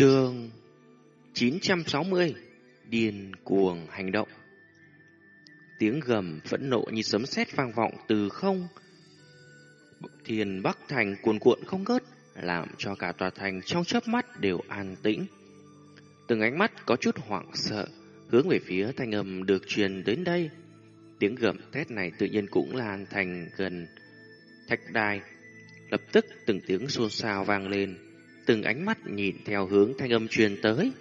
Trường 960 Điền cuồng hành động. Tiếng gầm phẫn nộ như sấm sét vang vọng từ không. Thiền Bắc Thành cuồn cuộn không ngớt, Làm cho cả tòa thành trong chớp mắt đều an tĩnh. Từng ánh mắt có chút hoảng sợ, Hướng về phía thanh âm được truyền đến đây. Tiếng gầm thét này tự nhiên cũng lan thành gần thạch đài Lập tức từng tiếng xôn xao vang lên từng ánh mắt nhìn theo hướng thanh âm truyền tới,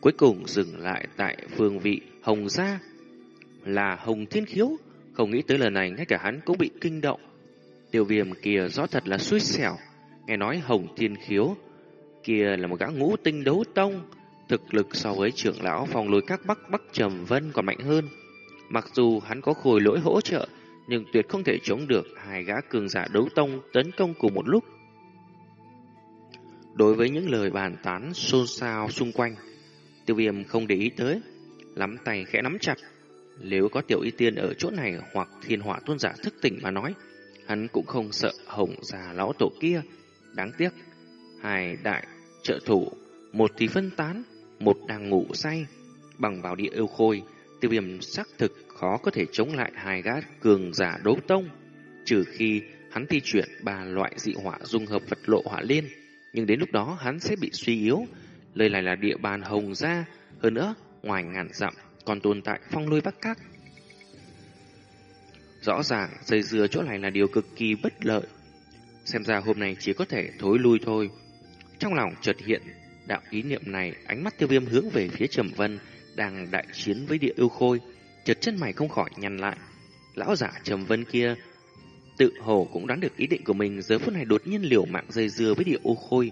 cuối cùng dừng lại tại phương vị Hồng Gia. Là Hồng Thiên Khiếu, không nghĩ tới lần này ngay cả hắn cũng bị kinh động. Tiêu viêm kia rõ thật là xui xẻo, nghe nói Hồng Thiên Khiếu kia là một gã ngũ tinh đấu tông, thực lực so với trưởng lão phòng lối các bắc bắc trầm vân còn mạnh hơn. Mặc dù hắn có khối lỗi hỗ trợ, nhưng tuyệt không thể chống được hai gã cường giả đấu tông tấn công cùng một lúc. Đối với những lời bàn tán xôn xao xung quanh, tiêu viêm không để ý tới, lắm tay khẽ nắm chặt. Nếu có tiểu y tiên ở chỗ này hoặc thiên hỏa tôn giả thức tỉnh mà nói, hắn cũng không sợ hồng già lão tổ kia. Đáng tiếc, hai đại trợ thủ, một thì phân tán, một đang ngủ say. Bằng vào địa yêu khôi, tiêu viêm xác thực khó có thể chống lại hai gã cường giả đấu tông, trừ khi hắn thi chuyển ba loại dị hỏa dung hợp vật lộ hỏa liên nhưng đến lúc đó hắn sẽ bị suy yếu. Lời này là địa bàn hồng gia, hơn nữa, ngoài ngàn dặm còn tồn tại phong lôi bắc các. Rõ ràng, dây dưa chỗ này là điều cực kỳ bất lợi. Xem ra hôm nay chỉ có thể thối lui thôi. Trong lòng chợt hiện đạo ý niệm này, ánh mắt tiêu viêm hướng về phía Trầm Vân đang đại chiến với địa yêu khôi, chợt chân mày không khỏi nhăn lại. Lão giả Trầm Vân kia Tự hồ cũng đoán được ý định của mình giờ phút này đột nhiên liều mạng dây dưa với địa ô khôi.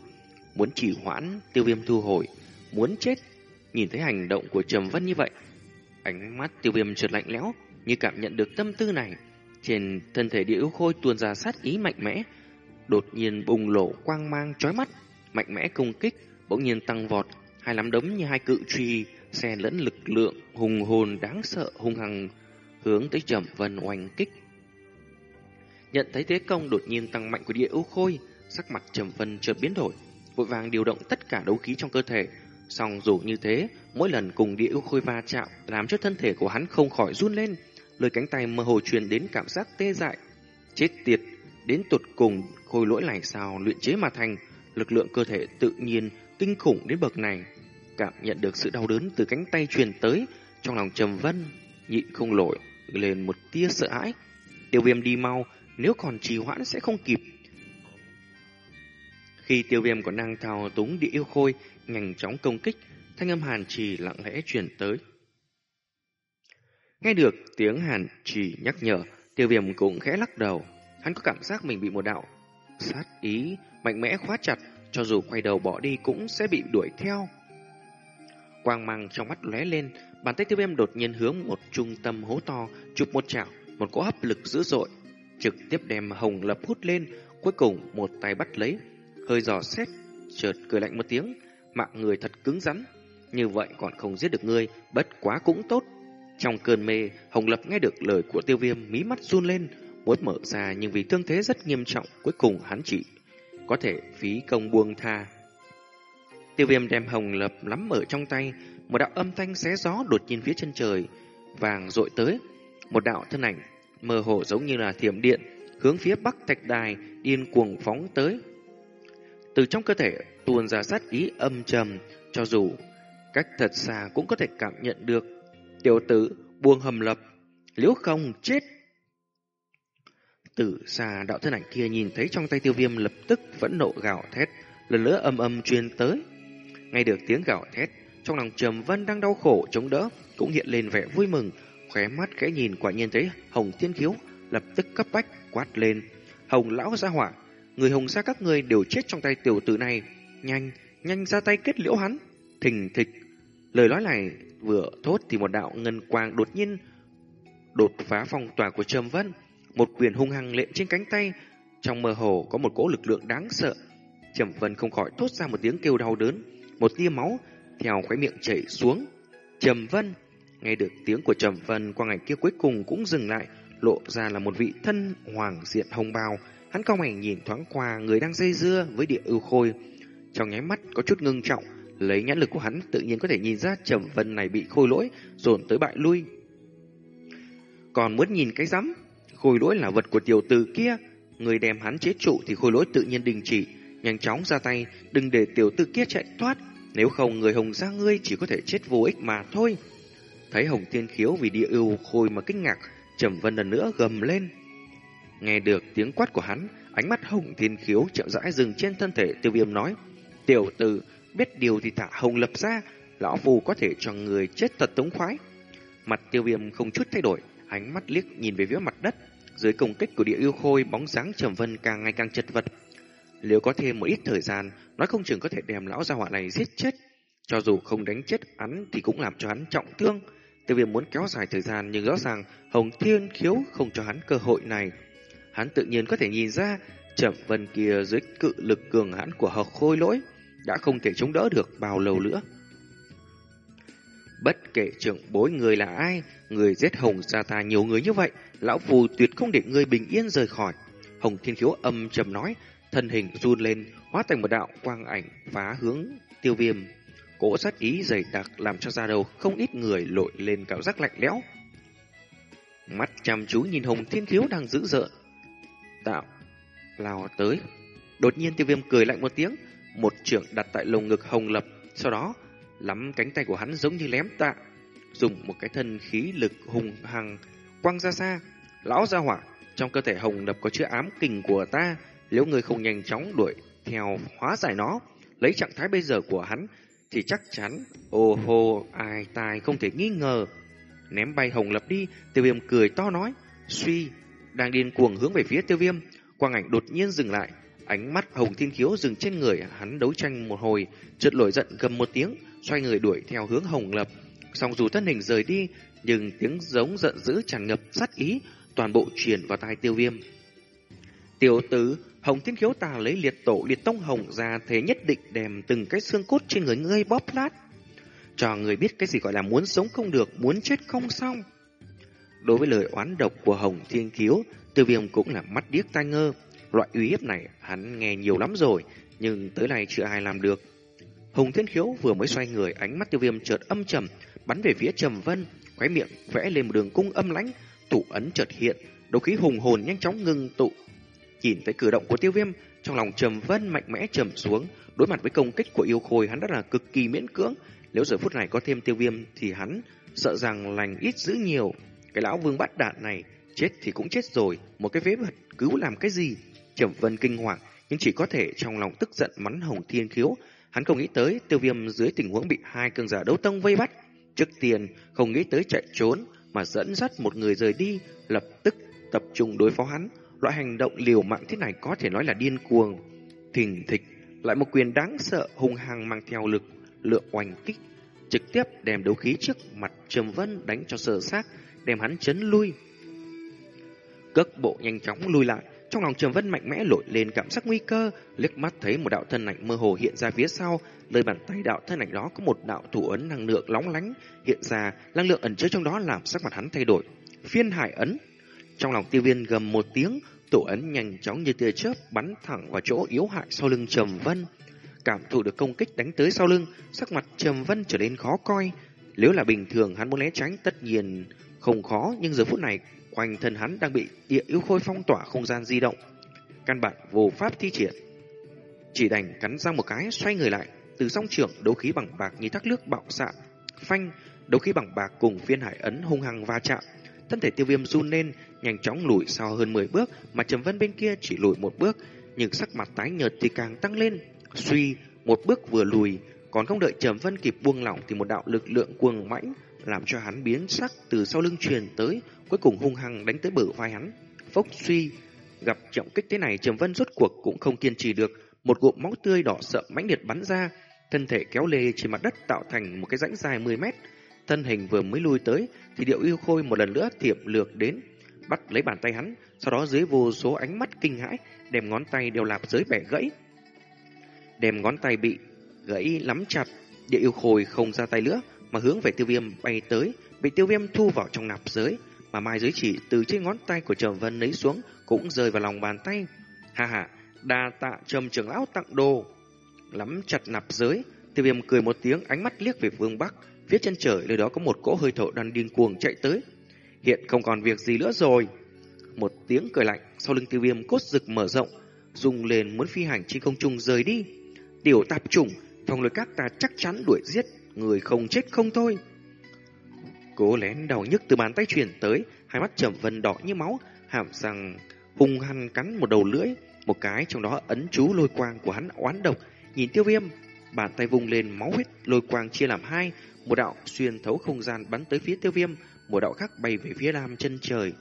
Muốn chỉ hoãn, tiêu viêm thu hồi, muốn chết. Nhìn thấy hành động của Trầm Vân như vậy, ánh mắt tiêu viêm trượt lạnh lẽo, như cảm nhận được tâm tư này. Trên thân thể địa ô khôi tuôn ra sát ý mạnh mẽ, đột nhiên bùng lộ quang mang chói mắt, mạnh mẽ công kích, bỗng nhiên tăng vọt, hai nắm đấm như hai cự truy, xen lẫn lực lượng hùng hồn đáng sợ hung hăng hướng tới Trầm Vân oanh kích. Nhận thấy thế công đột nhiên tăng mạnh của địa ưu khôi, sắc mặt trầm vân chợt biến đổi, vội vàng điều động tất cả đấu khí trong cơ thể. Song dù như thế, mỗi lần cùng địa ưu khôi va chạm, làm cho thân thể của hắn không khỏi run lên, lời cánh tay mơ hồ truyền đến cảm giác tê dại. Chết tiệt, đến tụt cùng khôi lỗi này sao luyện chế mà thành, lực lượng cơ thể tự nhiên kinh khủng đến bậc này. Cảm nhận được sự đau đớn từ cánh tay truyền tới, trong lòng trầm vân, nhịn không nổi lên một tia sợ hãi. Tiêu viêm đi mau, nếu còn trì hoãn sẽ không kịp. Khi tiêu viêm còn năng thao túng địa yêu khôi, nhanh chóng công kích, thanh âm hàn trì lặng lẽ truyền tới. Nghe được tiếng hàn trì nhắc nhở, tiêu viêm cũng khẽ lắc đầu. Hắn có cảm giác mình bị một đạo sát ý mạnh mẽ khóa chặt, cho dù quay đầu bỏ đi cũng sẽ bị đuổi theo. Quang mang trong mắt lóe lên, bàn tay tiêu viêm đột nhiên hướng một trung tâm hố to, chụp một chảo, một cỗ hấp lực dữ dội trực tiếp đem hồng lập hút lên, cuối cùng một tay bắt lấy, hơi dò xét, chợt cười lạnh một tiếng, mạng người thật cứng rắn, như vậy còn không giết được ngươi, bất quá cũng tốt. Trong cơn mê, Hồng Lập nghe được lời của tiêu viêm mí mắt run lên, muốn mở ra nhưng vì thương thế rất nghiêm trọng, cuối cùng hắn chỉ có thể phí công buông tha. Tiêu viêm đem Hồng Lập lắm ở trong tay, một đạo âm thanh xé gió đột nhiên phía chân trời, vàng rội tới, một đạo thân ảnh mơ hồ giống như là thiểm điện, hướng phía bắc thạch đài điên cuồng phóng tới. Từ trong cơ thể tuôn ra sát ý âm trầm, cho dù cách thật xa cũng có thể cảm nhận được. Tiểu tử buông hầm lập, nếu không chết. Từ xa đạo thân ảnh kia nhìn thấy trong tay tiêu viêm lập tức vẫn nộ gào thét, lần nữa âm âm truyền tới. Nghe được tiếng gào thét, trong lòng Trầm Vân đang đau khổ chống đỡ, cũng hiện lên vẻ vui mừng, khóe mắt khẽ nhìn quả nhiên thấy Hồng Thiên Khiếu lập tức cấp bách quát lên. Hồng lão gia hỏa, người hồng gia các ngươi đều chết trong tay tiểu tử này. Nhanh, nhanh ra tay kết liễu hắn. Thình thịch. Lời nói này vừa thốt thì một đạo ngân quang đột nhiên đột phá phong tỏa của Trầm Vân. Một quyền hung hăng lệ trên cánh tay. Trong mơ hồ có một cỗ lực lượng đáng sợ. Trầm Vân không khỏi thốt ra một tiếng kêu đau đớn. Một tia máu theo khóe miệng chảy xuống. Trầm Vân Nghe được tiếng của Trầm Vân, quang ảnh kia cuối cùng cũng dừng lại, lộ ra là một vị thân hoàng diện hồng bào. Hắn cao mày nhìn thoáng qua người đang dây dưa với địa ưu khôi. Trong nháy mắt có chút ngưng trọng, Lấy nhãn lực của hắn tự nhiên có thể nhìn ra Trầm Vân này bị khôi lỗi dồn tới bại lui. Còn muốn nhìn cái rắm, khôi lỗi là vật của tiểu tử kia, người đem hắn chế trụ thì khôi lỗi tự nhiên đình chỉ, nhanh chóng ra tay, đừng để tiểu tử kia chạy thoát, nếu không người hồng gia ngươi chỉ có thể chết vô ích mà thôi. Thấy Hồng Thiên Khiếu vì địa yêu khôi mà kinh ngạc, Trầm Vân lần nữa gầm lên. Nghe được tiếng quát của hắn, ánh mắt Hồng Thiên Khiếu chậm rãi dừng trên thân thể tiêu viêm nói. Tiểu tử, biết điều thì thả Hồng lập ra, lão phù có thể cho người chết thật tống khoái. Mặt tiêu viêm không chút thay đổi, ánh mắt liếc nhìn về phía mặt đất. Dưới công kích của địa yêu khôi, bóng dáng Trầm Vân càng ngày càng chật vật. Nếu có thêm một ít thời gian, nói không chừng có thể đem lão gia họa này giết chết. Cho dù không đánh chết hắn thì cũng làm cho hắn trọng thương. Tiêu viêm muốn kéo dài thời gian nhưng rõ ràng Hồng Thiên Khiếu không cho hắn cơ hội này. Hắn tự nhiên có thể nhìn ra Trầm Vân kia dưới cự lực cường hãn của hợp khôi lỗi đã không thể chống đỡ được bao lâu nữa. Bất kể trưởng bối người là ai, người giết Hồng gia ta nhiều người như vậy, lão phù tuyệt không để người bình yên rời khỏi. Hồng Thiên Khiếu âm trầm nói, thân hình run lên, hóa thành một đạo quang ảnh phá hướng tiêu viêm. Cỗ sát ý dày đặc làm cho da đầu không ít người lội lên cảm giác lạnh lẽo. Mắt chăm chú nhìn Hồng Thiên Khiếu đang dữ dợn. Tạo, lao tới. Đột nhiên tiêu viêm cười lạnh một tiếng, một trưởng đặt tại lồng ngực Hồng Lập, sau đó lắm cánh tay của hắn giống như lém tạ, dùng một cái thân khí lực hùng hằng quăng ra xa. Lão gia hỏa, trong cơ thể Hồng Lập có chứa ám kình của ta, nếu người không nhanh chóng đuổi theo hóa giải nó, lấy trạng thái bây giờ của hắn thì chắc chắn ô hô ai tài không thể nghi ngờ. Ném bay Hồng Lập đi, Tiêu Viêm cười to nói, suy, đang điên cuồng hướng về phía Tiêu Viêm, quang ảnh đột nhiên dừng lại, ánh mắt Hồng Thiên Khiếu dừng trên người, hắn đấu tranh một hồi, chợt nổi giận gầm một tiếng, xoay người đuổi theo hướng Hồng Lập. Song dù thân hình rời đi, nhưng tiếng giống giận dữ tràn ngập sát ý, toàn bộ truyền vào tai Tiêu Viêm. Tiểu tử, Hồng Thiên Khiếu ta lấy liệt tổ liệt tông hồng ra thế nhất định đem từng cái xương cốt trên người ngươi bóp lát. Cho người biết cái gì gọi là muốn sống không được, muốn chết không xong. Đối với lời oán độc của Hồng Thiên Khiếu, Tiêu Viêm cũng là mắt điếc tai ngơ. Loại uy hiếp này hắn nghe nhiều lắm rồi, nhưng tới nay chưa ai làm được. Hồng Thiên Khiếu vừa mới xoay người, ánh mắt Tiêu Viêm chợt âm trầm, bắn về phía Trầm Vân, khóe miệng vẽ lên một đường cung âm lãnh, tụ ấn chợt hiện, đấu khí hùng hồn nhanh chóng ngưng tụ Nhìn thấy cử động của tiêu viêm, trong lòng trầm vân mạnh mẽ trầm xuống, đối mặt với công kích của yêu khôi hắn đã là cực kỳ miễn cưỡng. Nếu giờ phút này có thêm tiêu viêm thì hắn sợ rằng lành ít giữ nhiều. Cái lão vương bắt đạn này, chết thì cũng chết rồi, một cái vế vật cứu làm cái gì? Trầm vân kinh hoàng, nhưng chỉ có thể trong lòng tức giận mắn hồng thiên khiếu. Hắn không nghĩ tới tiêu viêm dưới tình huống bị hai cường giả đấu tông vây bắt. Trước tiền, không nghĩ tới chạy trốn, mà dẫn dắt một người rời đi, lập tức tập trung đối phó hắn. Loại hành động liều mạng thế này có thể nói là điên cuồng. Thình thịch, lại một quyền đáng sợ hung hăng mang theo lực lượng oanh kích, trực tiếp đem đấu khí trước mặt Trầm Vân đánh cho sờ xác, đem hắn chấn lui. Cước bộ nhanh chóng lui lại, trong lòng Trầm Vân mạnh mẽ lội lên cảm giác nguy cơ, liếc mắt thấy một đạo thân ảnh mơ hồ hiện ra phía sau, lời bàn tay đạo thân ảnh đó có một đạo thủ ấn năng lượng lóng lánh hiện ra, năng lượng ẩn chứa trong đó làm sắc mặt hắn thay đổi. Phiên hải ấn trong lòng tiêu viên gầm một tiếng, tổ ấn nhanh chóng như tia chớp bắn thẳng vào chỗ yếu hại sau lưng Trầm Vân. Cảm thụ được công kích đánh tới sau lưng, sắc mặt Trầm Vân trở nên khó coi. Nếu là bình thường hắn muốn né tránh tất nhiên không khó, nhưng giờ phút này quanh thân hắn đang bị địa yếu khôi phong tỏa không gian di động. Căn bản vô pháp thi triển. Chỉ đành cắn răng một cái xoay người lại, từ song trưởng đấu khí bằng bạc như thác nước bạo xạ, phanh, đấu khí bằng bạc cùng phiên hải ấn hung hăng va chạm Thân thể tiêu viêm run lên, nhanh chóng lùi sau hơn 10 bước, mà Trầm Vân bên kia chỉ lùi một bước, nhưng sắc mặt tái nhợt thì càng tăng lên. Suy, một bước vừa lùi, còn không đợi Trầm Vân kịp buông lỏng thì một đạo lực lượng cuồng mãnh làm cho hắn biến sắc từ sau lưng truyền tới, cuối cùng hung hăng đánh tới bờ vai hắn. Phốc suy, gặp trọng kích thế này Trầm Vân rốt cuộc cũng không kiên trì được, một gụm máu tươi đỏ sợ mãnh liệt bắn ra, thân thể kéo lê trên mặt đất tạo thành một cái rãnh dài 10 mét. Thân hình vừa mới lui tới thì điệu yêu khôi một lần nữa tiệm lược đến, bắt lấy bàn tay hắn, sau đó dưới vô số ánh mắt kinh hãi, đem ngón tay đều lạp dưới bẻ gãy. Đem ngón tay bị gãy lắm chặt, địa yêu khôi không ra tay nữa, mà hướng về tiêu viêm bay tới, bị tiêu viêm thu vào trong nạp giới, mà mai giới chỉ từ trên ngón tay của Trầm Vân lấy xuống, cũng rơi vào lòng bàn tay. Ha ha, đa tạ Trầm trưởng lão tặng đồ. Lắm chặt nạp giới, Tiêu viêm cười một tiếng, ánh mắt liếc về phương Bắc. Phía chân trời, nơi đó có một cỗ hơi thở đang điên cuồng chạy tới. Hiện không còn việc gì nữa rồi. Một tiếng cười lạnh, sau lưng tiêu viêm cốt rực mở rộng, rung lên muốn phi hành trên không trung rời đi. Tiểu tạp trùng, phòng lôi các ta chắc chắn đuổi giết, người không chết không thôi. Cố lén đau nhức từ bàn tay truyền tới, hai mắt trầm vân đỏ như máu, hàm răng hung hăng cắn một đầu lưỡi, một cái trong đó ấn chú lôi quang của hắn oán độc, nhìn tiêu viêm, bàn tay vung lên máu huyết lôi quang chia làm hai, một đạo xuyên thấu không gian bắn tới phía tiêu viêm, một đạo khác bay về phía nam chân trời.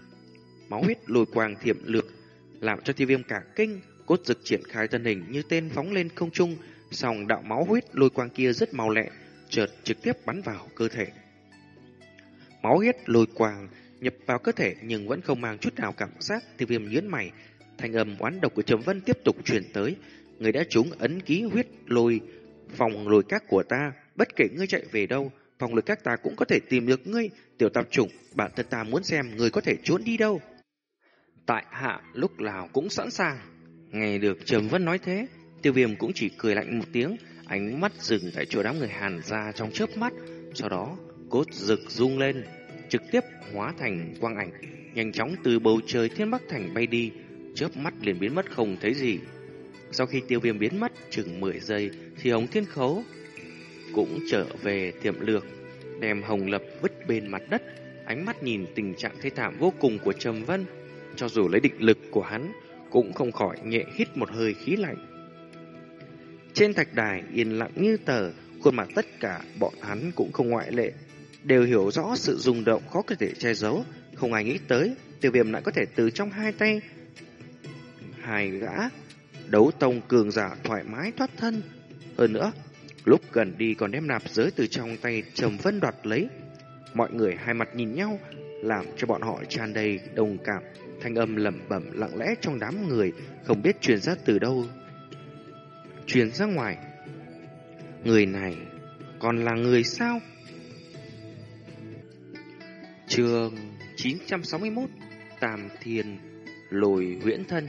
Máu huyết lôi quang thiểm lược, làm cho tiêu viêm cả kinh, cốt dực triển khai thân hình như tên phóng lên không trung, song đạo máu huyết lôi quang kia rất mau lẹ, chợt trực tiếp bắn vào cơ thể. Máu huyết lôi quang nhập vào cơ thể nhưng vẫn không mang chút nào cảm giác, tiêu viêm nhớn mày, thanh âm oán độc của Trầm Vân tiếp tục truyền tới, người đã trúng ấn ký huyết lôi phòng lôi các của ta, bất kể ngươi chạy về đâu, phòng lực các ta cũng có thể tìm được ngươi, tiểu tạp chủng, bản thân ta muốn xem người có thể trốn đi đâu. Tại hạ lúc nào cũng sẵn sàng. Nghe được Trầm Vân nói thế, tiêu viêm cũng chỉ cười lạnh một tiếng, ánh mắt dừng tại chỗ đám người hàn ra trong chớp mắt, sau đó cốt rực rung lên, trực tiếp hóa thành quang ảnh, nhanh chóng từ bầu trời thiên bắc thành bay đi, chớp mắt liền biến mất không thấy gì. Sau khi tiêu viêm biến mất chừng 10 giây thì Hồng Thiên Khấu cũng trở về tiệm lược, đem Hồng Lập vứt bên mặt đất, ánh mắt nhìn tình trạng thê thảm vô cùng của Trầm Vân, cho dù lấy định lực của hắn cũng không khỏi nhẹ hít một hơi khí lạnh. Trên thạch đài yên lặng như tờ, khuôn mặt tất cả bọn hắn cũng không ngoại lệ, đều hiểu rõ sự rung động khó có thể che giấu, không ai nghĩ tới tiêu viêm lại có thể từ trong hai tay hai gã đấu tông cường giả thoải mái thoát thân. Hơn nữa, lúc gần đi còn đem nạp giới từ trong tay Trầm Vân đoạt lấy. Mọi người hai mặt nhìn nhau, làm cho bọn họ tràn đầy đồng cảm. Thanh âm lẩm bẩm lặng lẽ trong đám người, không biết truyền ra từ đâu. Truyền ra ngoài. Người này còn là người sao? Trường 961 Tam Thiên Lồi huyễn thân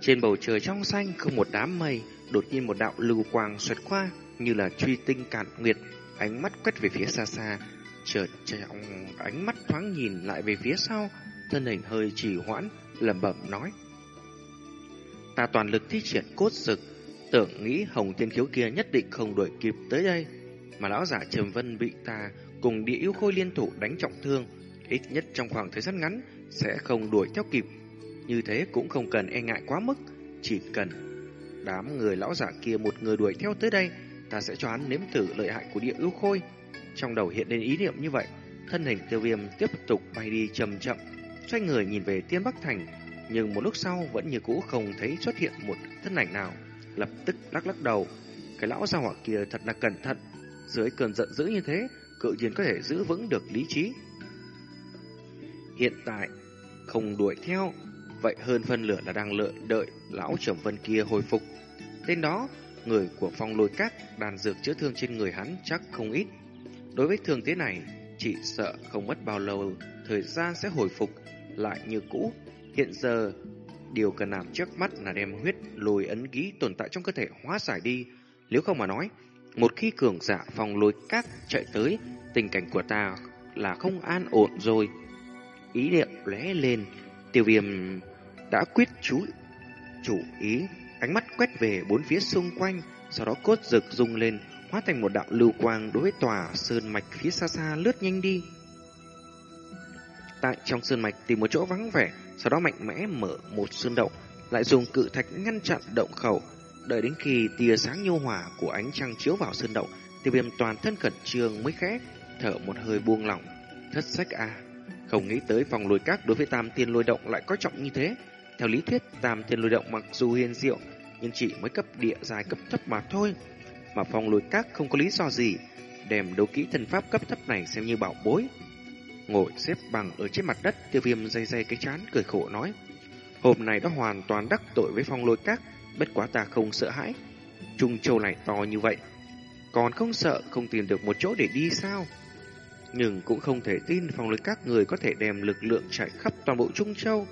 trên bầu trời trong xanh không một đám mây, đột nhiên một đạo lưu quang xoẹt qua như là truy tinh cạn nguyệt, ánh mắt quét về phía xa xa, chợt trong ánh mắt thoáng nhìn lại về phía sau, thân hình hơi trì hoãn, lẩm bẩm nói: "Ta toàn lực thi triển cốt dực, tưởng nghĩ Hồng Thiên Khiếu kia nhất định không đuổi kịp tới đây, mà lão giả Trầm Vân bị ta cùng địa yêu khôi liên thủ đánh trọng thương, ít nhất trong khoảng thời gian ngắn sẽ không đuổi theo kịp." Như thế cũng không cần e ngại quá mức, chỉ cần đám người lão giả kia một người đuổi theo tới đây, ta sẽ cho hắn nếm thử lợi hại của địa ưu khôi. Trong đầu hiện lên ý niệm như vậy, thân hình tiêu viêm tiếp tục bay đi chậm chậm, xoay người nhìn về tiên Bắc Thành, nhưng một lúc sau vẫn như cũ không thấy xuất hiện một thân ảnh nào, lập tức lắc lắc đầu. Cái lão gia hỏa kia thật là cẩn thận, dưới cơn giận dữ như thế, cự nhiên có thể giữ vững được lý trí. Hiện tại, không đuổi theo, Vậy hơn phân lửa là đang lợi đợi lão trầm vân kia hồi phục. Tên đó, người của phong lôi cát đàn dược chữa thương trên người hắn chắc không ít. Đối với thương thế này, chỉ sợ không mất bao lâu, thời gian sẽ hồi phục lại như cũ. Hiện giờ, điều cần làm trước mắt là đem huyết lôi ấn ký tồn tại trong cơ thể hóa giải đi. Nếu không mà nói, một khi cường giả phong lôi cát chạy tới, tình cảnh của ta là không an ổn rồi. Ý niệm lóe lên, tiêu viêm đã quyết chú chủ ý, ánh mắt quét về bốn phía xung quanh, sau đó cốt rực rung lên, hóa thành một đạo lưu quang đối với tòa sơn mạch phía xa xa lướt nhanh đi. Tại trong sơn mạch tìm một chỗ vắng vẻ, sau đó mạnh mẽ mở một sơn động, lại dùng cự thạch ngăn chặn động khẩu, đợi đến khi tia sáng nhu hòa của ánh trăng chiếu vào sơn động, tiêu viêm toàn thân khẩn trương mới khẽ thở một hơi buông lỏng. Thất sách a, không nghĩ tới phòng lùi các đối với tam tiên lôi động lại có trọng như thế. Theo lý thuyết, tam thiên lôi động mặc dù hiên diệu, nhưng chỉ mới cấp địa dài cấp thấp mà thôi. Mà phong lôi các không có lý do gì, đem đấu kỹ thần pháp cấp thấp này xem như bảo bối. Ngồi xếp bằng ở trên mặt đất, tiêu viêm dây dây cái chán cười khổ nói. Hôm nay đã hoàn toàn đắc tội với phong lôi các, bất quá ta không sợ hãi. Trung châu này to như vậy, còn không sợ không tìm được một chỗ để đi sao? Nhưng cũng không thể tin phong lôi các người có thể đem lực lượng chạy khắp toàn bộ Trung Châu.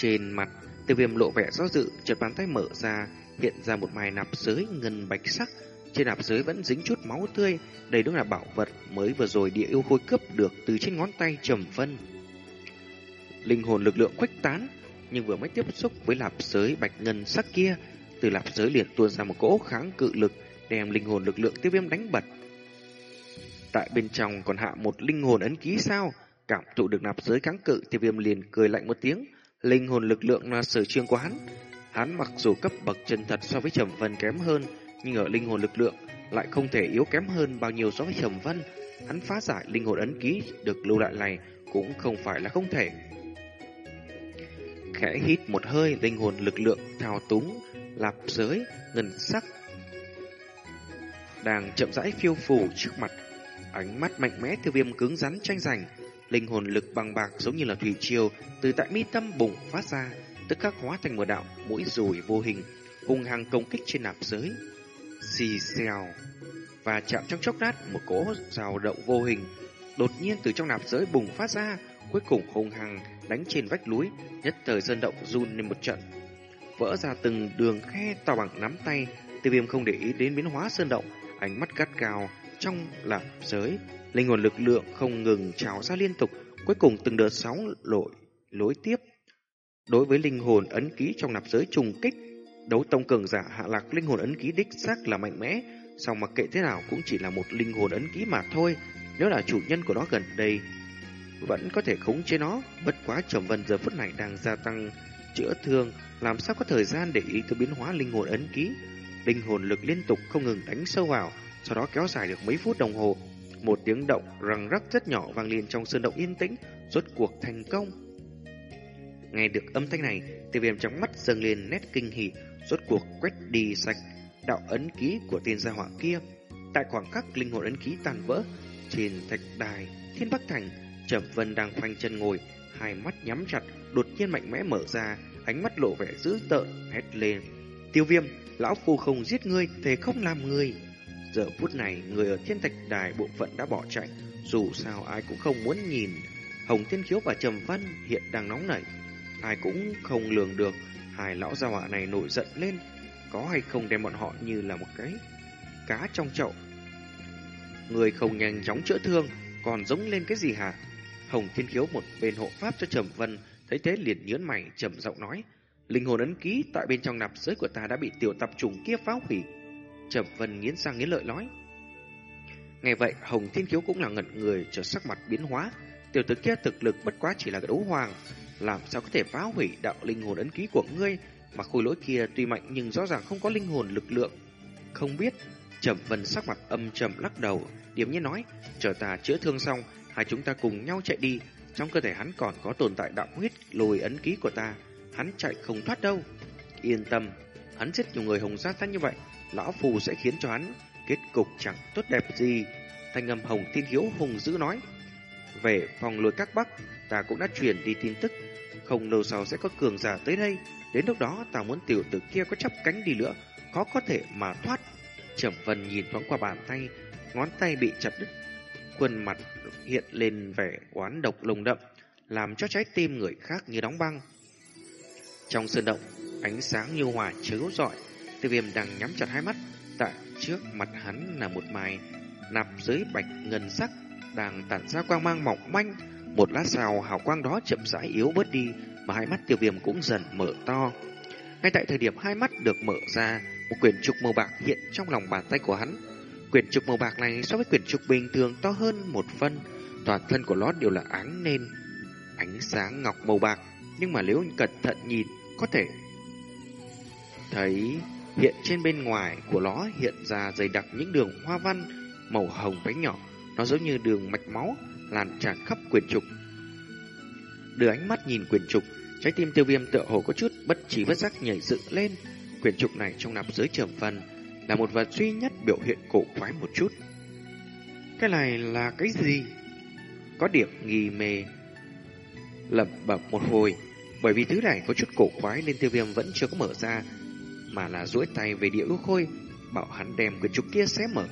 Trên mặt, tiêu viêm lộ vẻ do dự, chợt bàn tay mở ra, hiện ra một mài nạp giới ngân bạch sắc. Trên nạp giới vẫn dính chút máu tươi, đây đúng là bảo vật mới vừa rồi địa yêu khôi cướp được từ trên ngón tay trầm vân. Linh hồn lực lượng khuếch tán, nhưng vừa mới tiếp xúc với lạp giới bạch ngân sắc kia, từ lạp giới liền tuôn ra một cỗ kháng cự lực, đem linh hồn lực lượng tiêu viêm đánh bật. Tại bên trong còn hạ một linh hồn ấn ký sao? Cảm thụ được nạp giới kháng cự, tiêu viêm liền cười lạnh một tiếng. Linh hồn lực lượng là sở trường của hắn. Hắn mặc dù cấp bậc chân thật so với Trầm Vân kém hơn, nhưng ở linh hồn lực lượng lại không thể yếu kém hơn bao nhiêu so với Trầm Vân. Hắn phá giải linh hồn ấn ký được lưu lại này cũng không phải là không thể. Khẽ hít một hơi linh hồn lực lượng thao túng, lạp giới, ngân sắc. Đang chậm rãi phiêu phù trước mặt, ánh mắt mạnh mẽ tiêu viêm cứng rắn tranh giành, linh hồn lực bằng bạc giống như là thủy triều từ tại mi tâm bùng phát ra, tức khắc hóa thành một đạo mũi rùi vô hình, hung hăng công kích trên nạp giới. Xì xèo và chạm trong chốc lát một cỗ rào động vô hình đột nhiên từ trong nạp giới bùng phát ra, cuối cùng hung hăng đánh trên vách núi, nhất thời dân động run lên một trận. Vỡ ra từng đường khe to bằng nắm tay, tiêu viêm không để ý đến biến hóa sơn động, ánh mắt gắt cao trong lạp giới, linh hồn lực lượng không ngừng trào ra liên tục, cuối cùng từng đợt sóng lội lối tiếp. Đối với linh hồn ấn ký trong nạp giới trùng kích, đấu tông cường giả hạ lạc linh hồn ấn ký đích xác là mạnh mẽ, song mặc kệ thế nào cũng chỉ là một linh hồn ấn ký mà thôi. Nếu là chủ nhân của nó gần đây, vẫn có thể khống chế nó. Bất quá Trầm Vân giờ phút này đang gia tăng chữa thương, làm sao có thời gian để ý tới biến hóa linh hồn ấn ký. Linh hồn lực liên tục không ngừng đánh sâu vào, sau đó kéo dài được mấy phút đồng hồ. Một tiếng động răng rắc rất nhỏ vang lên trong sơn động yên tĩnh, rốt cuộc thành công. Nghe được âm thanh này, tiêu viêm trong mắt dâng lên nét kinh hỉ, rốt cuộc quét đi sạch đạo ấn ký của tên gia hỏa kia. Tại khoảng khắc linh hồn ấn ký tàn vỡ, trên thạch đài, thiên bắc thành, Trầm Vân đang khoanh chân ngồi, hai mắt nhắm chặt, đột nhiên mạnh mẽ mở ra, ánh mắt lộ vẻ dữ tợn, hét lên. Tiêu viêm, lão phu không giết ngươi, thế không làm ngươi. Giờ phút này, người ở thiên thạch đài bộ phận đã bỏ chạy, dù sao ai cũng không muốn nhìn. Hồng Thiên Khiếu và Trầm Văn hiện đang nóng nảy, ai cũng không lường được hai lão gia hỏa này nổi giận lên, có hay không đem bọn họ như là một cái cá trong chậu. Người không nhanh chóng chữa thương, còn giống lên cái gì hả? Hồng Thiên Khiếu một bên hộ pháp cho Trầm Vân, thấy thế liền nhớn mày trầm giọng nói: "Linh hồn ấn ký tại bên trong nạp giới của ta đã bị tiểu tập trùng kia phá hủy." Trầm Vân nghiến răng nghiến lợi nói. ngày vậy, Hồng Thiên kiếu cũng là ngẩn người trở sắc mặt biến hóa. Tiểu tử kia thực lực bất quá chỉ là đấu hoàng, làm sao có thể phá hủy đạo linh hồn ấn ký của ngươi? Mà khôi lỗi kia tuy mạnh nhưng rõ ràng không có linh hồn lực lượng. Không biết, Trầm Vân sắc mặt âm trầm lắc đầu, điểm như nói, chờ ta chữa thương xong, hai chúng ta cùng nhau chạy đi. Trong cơ thể hắn còn có tồn tại đạo huyết lùi ấn ký của ta, hắn chạy không thoát đâu. Yên tâm, hắn giết nhiều người hồng gia ta như vậy, lão phù sẽ khiến cho hắn kết cục chẳng tốt đẹp gì. Thanh âm hồng thiên hiếu hùng dữ nói. Về phòng lùi các bắc, ta cũng đã truyền đi tin tức. Không lâu sau sẽ có cường giả tới đây. Đến lúc đó ta muốn tiểu tử kia có chắp cánh đi nữa, khó có thể mà thoát. Trầm Vân nhìn thoáng qua bàn tay, ngón tay bị chặt đứt. Khuôn mặt hiện lên vẻ oán độc lồng đậm, làm cho trái tim người khác như đóng băng. Trong sơn động, ánh sáng như hòa chiếu rọi, tiêu viêm đang nhắm chặt hai mắt. Tại trước mặt hắn là một mài nạp dưới bạch ngân sắc đang tản ra quang mang mỏng manh. Một lát sau, hào quang đó chậm rãi yếu bớt đi, mà hai mắt tiêu viêm cũng dần mở to. Ngay tại thời điểm hai mắt được mở ra, một quyển trục màu bạc hiện trong lòng bàn tay của hắn. Quyển trục màu bạc này so với quyển trục bình thường to hơn một phân, toàn thân của nó đều là áng nên ánh sáng ngọc màu bạc, nhưng mà nếu cẩn thận nhìn, có thể thấy hiện trên bên ngoài của nó hiện ra dày đặc những đường hoa văn màu hồng bé nhỏ, nó giống như đường mạch máu lan tràn khắp quyển trục. Đưa ánh mắt nhìn quyển trục, trái tim tiêu viêm tựa hồ có chút bất trí bất giác nhảy dựng lên. Quyển trục này trong nạp giới trưởng phần là một vật duy nhất biểu hiện cổ quái một chút. Cái này là cái gì? Có điểm nghi mê lẩm bẩm một hồi, bởi vì thứ này có chút cổ quái nên tiêu viêm vẫn chưa có mở ra, mà là duỗi tay về địa yêu khôi, bảo hắn đem quyển trục kia xé mở.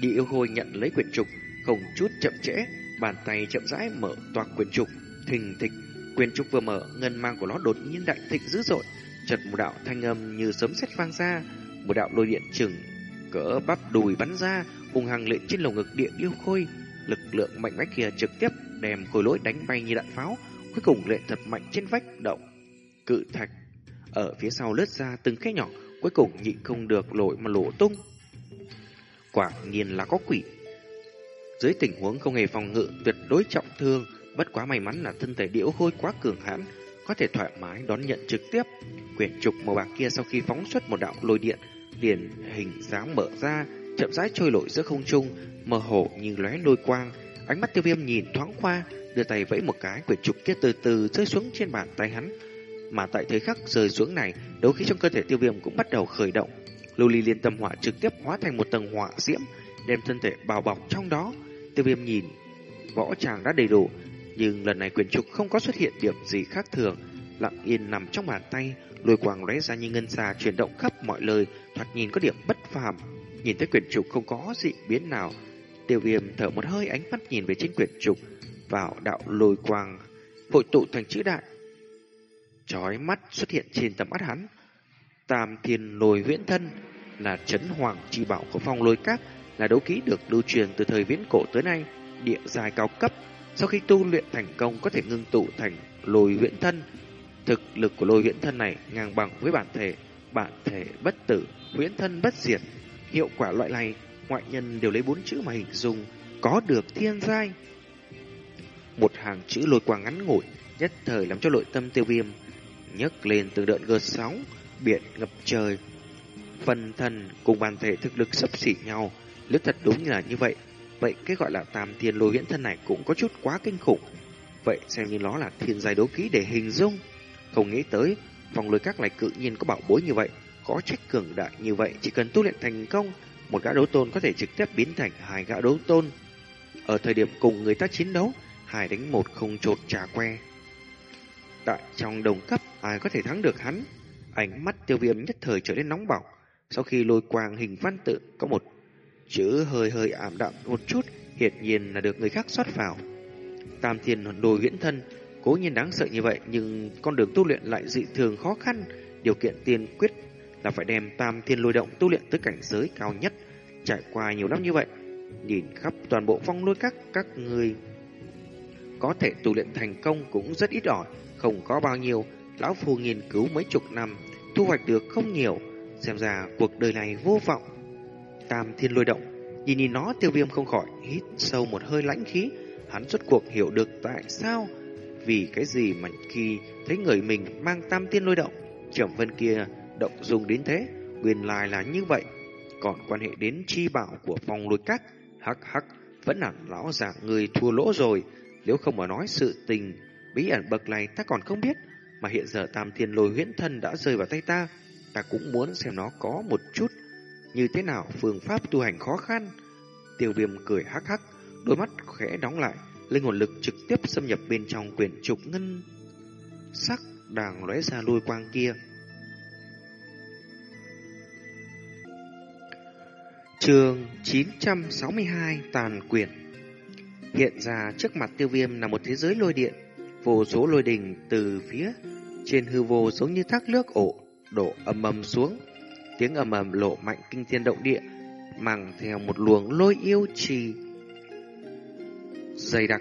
Địa yêu khôi nhận lấy quyển trục, không chút chậm trễ, bàn tay chậm rãi mở toạc quyển trục, thình thịch. Quyển trục vừa mở, ngân mang của nó đột nhiên đại thịnh dữ dội, chợt một đạo thanh âm như sấm sét vang ra, một đạo lôi điện chừng cỡ bắp đùi bắn ra, hung hăng lệ trên lồng ngực địa yêu khôi. Lực lượng mạnh mẽ kia trực tiếp đem khối lỗi đánh bay như đạn pháo, cuối cùng lệ thật mạnh trên vách động. Cự thạch ở phía sau lướt ra từng cái nhỏ, cuối cùng nhịn không được lội mà lộ tung. Quả nhiên là có quỷ. Dưới tình huống không hề phòng ngự tuyệt đối trọng thương, bất quá may mắn là thân thể điệu khôi quá cường hãn, có thể thoải mái đón nhận trực tiếp. Quyển trục màu bạc kia sau khi phóng xuất một đạo lôi điện, liền hình dáng mở ra, chậm rãi trôi lội giữa không trung, mơ hồ như lóe lôi quang. Ánh mắt tiêu viêm nhìn thoáng qua, đưa tay vẫy một cái, quyển trục kia từ từ rơi xuống trên bàn tay hắn. Mà tại thời khắc rơi xuống này, đấu khí trong cơ thể tiêu viêm cũng bắt đầu khởi động. Lưu ly liên tâm hỏa trực tiếp hóa thành một tầng hỏa diễm, đem thân thể bao bọc trong đó. Tiêu viêm nhìn, võ tràng đã đầy đủ, nhưng lần này quyền trục không có xuất hiện điểm gì khác thường, lặng yên nằm trong bàn tay, lôi quang lóe ra như ngân xà chuyển động khắp mọi lời, thoạt nhìn có điểm bất phàm. Nhìn thấy quyển trục không có dị biến nào, tiêu viêm thở một hơi ánh mắt nhìn về trên quyển trục, vào đạo lôi quang, hội tụ thành chữ đại. Chói mắt xuất hiện trên tầm mắt hắn. Tam thiên lôi huyễn thân là chấn hoàng chi bảo của phong lôi các, là đấu kỹ được lưu truyền từ thời viễn cổ tới nay, địa dài cao cấp. Sau khi tu luyện thành công có thể ngưng tụ thành lôi huyễn thân. Thực lực của lôi huyễn thân này ngang bằng với bản thể, bản thể bất tử, huyễn thân bất diệt. Hiệu quả loại này, ngoại nhân đều lấy bốn chữ mà hình dung, có được thiên giai. Một hàng chữ lôi quang ngắn ngủi, nhất thời làm cho nội tâm tiêu viêm nhấc lên từ đợt gợt sóng, biển ngập trời. Phần thần cùng bản thể thực lực sấp xỉ nhau, nếu thật đúng là như vậy, vậy cái gọi là tam thiên lôi viễn thân này cũng có chút quá kinh khủng. Vậy xem như nó là thiên giai đấu ký để hình dung. Không nghĩ tới, phòng lôi các lại cự nhiên có bảo bối như vậy, có trách cường đại như vậy, chỉ cần tu luyện thành công, một gã đấu tôn có thể trực tiếp biến thành hai gã đấu tôn. Ở thời điểm cùng người ta chiến đấu, hai đánh một không trột trà que. Tại trong đồng cấp, ai có thể thắng được hắn? Ánh mắt tiêu viêm nhất thời trở nên nóng bỏng. Sau khi lôi quang hình văn tự có một chữ hơi hơi ảm đạm một chút, hiển nhiên là được người khác xoát vào. Tam thiên đồ huyễn thân, cố nhiên đáng sợ như vậy, nhưng con đường tu luyện lại dị thường khó khăn. Điều kiện tiên quyết là phải đem tam thiên lôi động tu luyện tới cảnh giới cao nhất. Trải qua nhiều năm như vậy, nhìn khắp toàn bộ phong lôi các các người có thể tu luyện thành công cũng rất ít ỏi, không có bao nhiêu. Lão Phu nghiên cứu mấy chục năm, thu hoạch được không nhiều, xem ra cuộc đời này vô vọng. Tam thiên lôi động, nhìn nhìn nó tiêu viêm không khỏi, hít sâu một hơi lãnh khí, hắn rốt cuộc hiểu được tại sao, vì cái gì mà khi thấy người mình mang tam thiên lôi động, trầm vân kia động dùng đến thế, nguyên lai là như vậy. Còn quan hệ đến chi bảo của phong lôi các, hắc hắc, vẫn là lão già người thua lỗ rồi, nếu không mà nói sự tình bí ẩn bậc này ta còn không biết, mà hiện giờ tam thiên lôi huyễn thân đã rơi vào tay ta, ta cũng muốn xem nó có một chút như thế nào phương pháp tu hành khó khăn. Tiêu viêm cười hắc hắc, đôi mắt khẽ đóng lại, linh hồn lực trực tiếp xâm nhập bên trong quyển trục ngân sắc đang lóe ra lôi quang kia. Trường 962 Tàn Quyển Hiện ra trước mặt tiêu viêm là một thế giới lôi điện, vô số lôi đình từ phía trên hư vô giống như thác nước ổ, đổ ầm ầm xuống. Tiếng ầm ầm lộ mạnh kinh thiên động địa, mang theo một luồng lôi yêu trì dày đặc.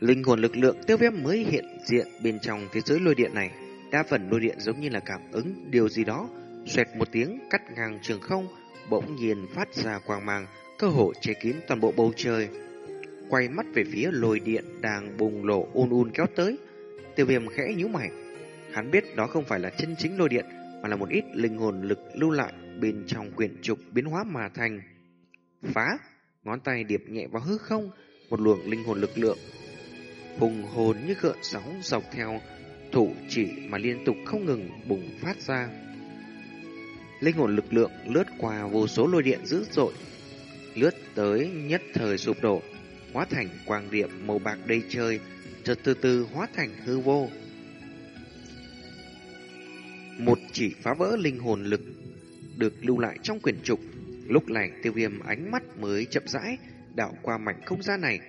Linh hồn lực lượng tiêu viêm mới hiện diện bên trong thế giới lôi điện này. Đa phần lôi điện giống như là cảm ứng điều gì đó, xoẹt một tiếng cắt ngang trường không, bỗng nhiên phát ra quang mang, cơ hội che kín toàn bộ bầu trời. Quay mắt về phía lôi điện đang bùng lộ un un kéo tới, tiêu viêm khẽ nhíu mày. Hắn biết đó không phải là chân chính lôi điện, mà là một ít linh hồn lực lưu lại bên trong quyển trục biến hóa mà thành. Phá, ngón tay điệp nhẹ vào hư không, một luồng linh hồn lực lượng hùng hồn như gợn sóng dọc theo thủ chỉ mà liên tục không ngừng bùng phát ra. Linh hồn lực lượng lướt qua vô số lôi điện dữ dội, lướt tới nhất thời sụp đổ, hóa thành quang điểm màu bạc đầy trời, chợt từ từ hóa thành hư vô. Một chỉ phá vỡ linh hồn lực được lưu lại trong quyển trục. Lúc này tiêu viêm ánh mắt mới chậm rãi đảo qua mảnh không gian này,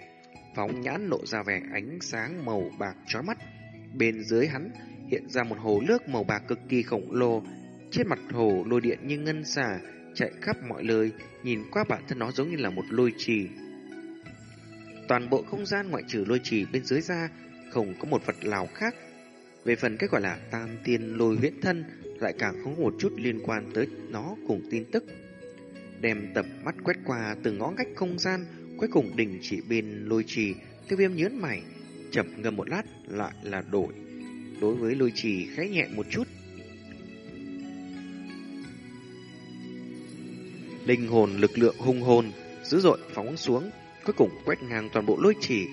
phóng nhãn lộ ra vẻ ánh sáng màu bạc chói mắt. Bên dưới hắn hiện ra một hồ nước màu bạc cực kỳ khổng lồ. Trên mặt hồ lôi điện như ngân xà chạy khắp mọi nơi, nhìn qua bản thân nó giống như là một lôi trì. Toàn bộ không gian ngoại trừ lôi trì bên dưới ra, không có một vật nào khác. Về phần cái gọi là tam tiên lôi huyễn thân, lại càng không có một chút liên quan tới nó cùng tin tức. Đem tập mắt quét qua từng ngõ ngách không gian, cuối cùng đình chỉ bên lôi trì, tiêu viêm nhớn mày, chậm ngâm một lát lại là đổi. Đối với lôi trì khẽ nhẹ một chút. Linh hồn lực lượng hung hồn, dữ dội phóng xuống, cuối cùng quét ngang toàn bộ lôi chỉ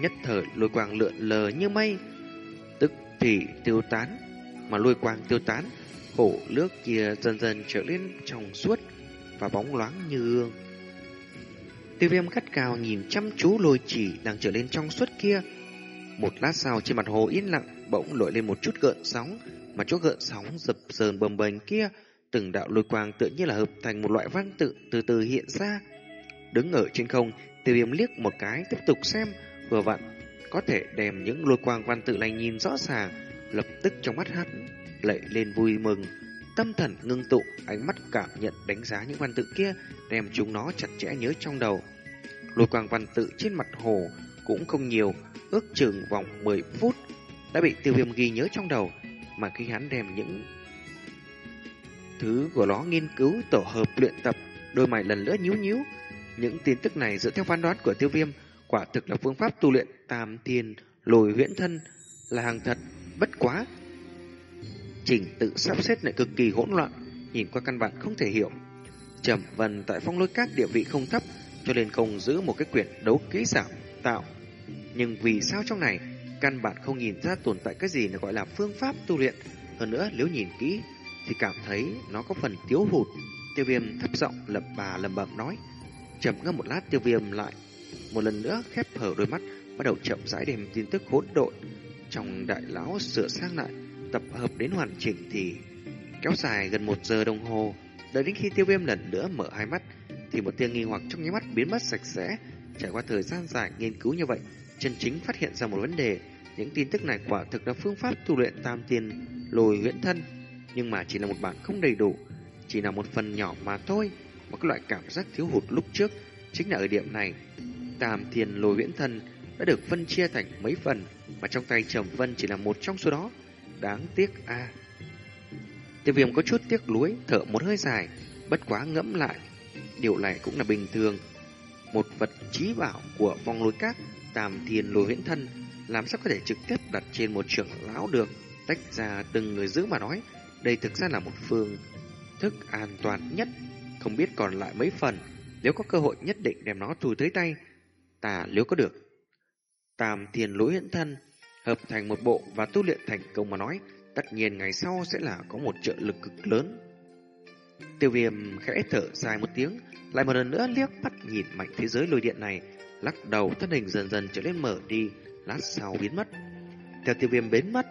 Nhất thời lôi quang lượn lờ như mây, tức thì tiêu tán, mà lôi quang tiêu tán, hồ nước kia dần dần trở lên trong suốt và bóng loáng như gương. Tiêu viêm cắt cao nhìn chăm chú lôi chỉ đang trở lên trong suốt kia. Một lát sau trên mặt hồ yên lặng bỗng nổi lên một chút gợn sóng, mà chỗ gợn sóng dập dờn bầm bềnh kia, từng đạo lôi quang tự nhiên là hợp thành một loại văn tự từ từ hiện ra. Đứng ở trên không, tiêu viêm liếc một cái tiếp tục xem, vừa vặn có thể đem những lôi quang văn tự này nhìn rõ ràng, lập tức trong mắt hắn lệ lên vui mừng. Tâm thần ngưng tụ, ánh mắt cảm nhận đánh giá những văn tự kia, đem chúng nó chặt chẽ nhớ trong đầu. Lôi quang văn tự trên mặt hồ cũng không nhiều, ước chừng vòng 10 phút đã bị tiêu viêm ghi nhớ trong đầu, mà khi hắn đem những thứ của nó nghiên cứu tổ hợp luyện tập, đôi mày lần nữa nhíu nhíu. Những tin tức này dựa theo phán đoán của tiêu viêm, quả thực là phương pháp tu luyện tam thiên lồi huyễn thân, là hàng thật, bất quá trình tự sắp xếp lại cực kỳ hỗn loạn, nhìn qua căn bản không thể hiểu. Trầm Vân tại phong lôi các địa vị không thấp, cho nên không giữ một cái quyển đấu kỹ xảo tạo. Nhưng vì sao trong này, căn bản không nhìn ra tồn tại cái gì là gọi là phương pháp tu luyện. Hơn nữa, nếu nhìn kỹ, thì cảm thấy nó có phần thiếu hụt. Tiêu viêm thấp giọng lập bà lẩm bẩm nói. Trầm ngâm một lát tiêu viêm lại, một lần nữa khép hở đôi mắt, bắt đầu chậm rãi đem tin tức hỗn độn trong đại lão sửa sang lại tập hợp đến hoàn chỉnh thì kéo dài gần một giờ đồng hồ. Đợi đến khi tiêu viêm lần nữa mở hai mắt, thì một tia nghi hoặc trong nháy mắt biến mất sạch sẽ. Trải qua thời gian dài nghiên cứu như vậy, chân chính phát hiện ra một vấn đề. Những tin tức này quả thực là phương pháp tu luyện tam tiền lồi huyễn thân, nhưng mà chỉ là một bản không đầy đủ, chỉ là một phần nhỏ mà thôi. Một cái loại cảm giác thiếu hụt lúc trước chính là ở điểm này. Tam Thiên Lôi Viễn thân đã được phân chia thành mấy phần, mà trong tay Trầm Vân chỉ là một trong số đó. Đáng tiếc a. À. Tiêu viêm có chút tiếc nuối, thở một hơi dài, bất quá ngẫm lại. Điều này cũng là bình thường. Một vật trí bảo của vong lôi các, tam thiên lôi viễn thân, làm sao có thể trực tiếp đặt trên một trưởng lão được. Tách ra từng người giữ mà nói, đây thực ra là một phương thức an toàn nhất. Không biết còn lại mấy phần, nếu có cơ hội nhất định đem nó thu tới tay. Ta nếu có được. Tam thiền lối hiện thân hợp thành một bộ và tu luyện thành công mà nói, tất nhiên ngày sau sẽ là có một trợ lực cực lớn. Tiêu viêm khẽ thở dài một tiếng, lại một lần nữa liếc mắt nhìn mạnh thế giới lôi điện này, lắc đầu thân hình dần dần trở lên mở đi, lát sau biến mất. Theo tiêu viêm biến mất,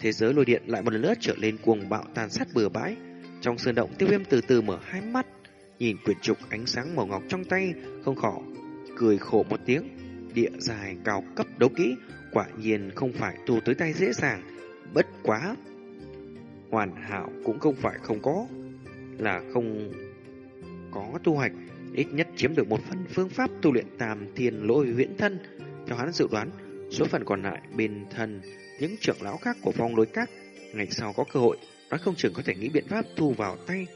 thế giới lôi điện lại một lần nữa trở lên cuồng bạo tàn sát bừa bãi. Trong sơn động tiêu viêm từ từ mở hai mắt, nhìn quyển trục ánh sáng màu ngọc trong tay, không khỏi cười khổ một tiếng. Địa dài cao cấp đấu kỹ, quả nhiên không phải tu tới tay dễ dàng, bất quá. Hoàn hảo cũng không phải không có, là không có tu hoạch, ít nhất chiếm được một phần phương pháp tu luyện tàm thiên lôi huyễn thân. Theo hắn dự đoán, số phần còn lại bên thân những trưởng lão khác của phong lối các, ngày sau có cơ hội, nó không chừng có thể nghĩ biện pháp thu vào tay.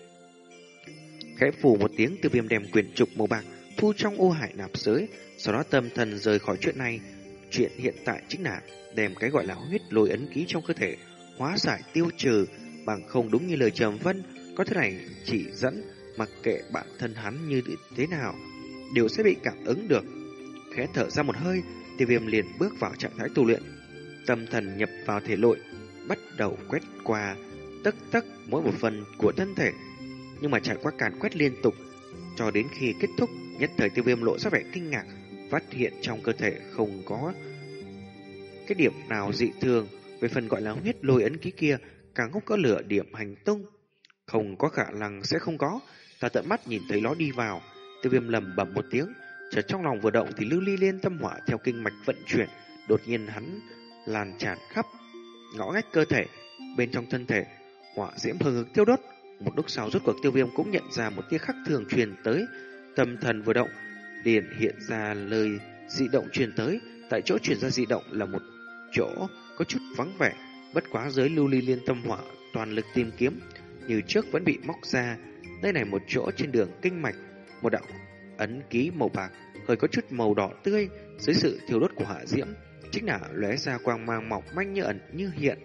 Khẽ phủ một tiếng từ viêm đem quyền trục màu bạc thu trong ô hải nạp giới, sau đó tâm thần rời khỏi chuyện này, Chuyện hiện tại chính là đem cái gọi là huyết lôi ấn ký trong cơ thể hóa giải tiêu trừ bằng không đúng như lời Trầm Vân, có thế này chỉ dẫn mặc kệ bản thân hắn như thế nào, đều sẽ bị cảm ứng được. Khẽ thở ra một hơi, tiêu viêm liền bước vào trạng thái tu luyện. Tâm thần nhập vào thể lội, bắt đầu quét qua tất tất mỗi một phần của thân thể. Nhưng mà trải qua càn quét liên tục, cho đến khi kết thúc, nhất thời tiêu viêm lộ ra vẻ kinh ngạc, phát hiện trong cơ thể không có cái điểm nào dị thường. Về phần gọi là huyết lôi ấn ký kia, càng không có lửa điểm hành tung. Không có khả năng sẽ không có. Ta tận mắt nhìn thấy nó đi vào. Tiêu viêm lầm bầm một tiếng. Chợt trong lòng vừa động thì lưu ly liên tâm hỏa theo kinh mạch vận chuyển. Đột nhiên hắn lan tràn khắp ngõ ngách cơ thể, bên trong thân thể, hỏa diễm hừng hực tiêu đốt. Một lúc sau rốt cuộc tiêu viêm cũng nhận ra một tia khắc thường truyền tới, tâm thần vừa động, liền hiện ra lời dị động truyền tới, tại chỗ truyền ra dị động là một chỗ có chút vắng vẻ, bất quá giới lưu ly liên tâm hỏa toàn lực tìm kiếm, như trước vẫn bị móc ra. Đây này một chỗ trên đường kinh mạch, một đạo ấn ký màu bạc, hơi có chút màu đỏ tươi dưới sự thiêu đốt của hỏa diễm, chính là lóe ra quang mang mỏng manh như ẩn như hiện.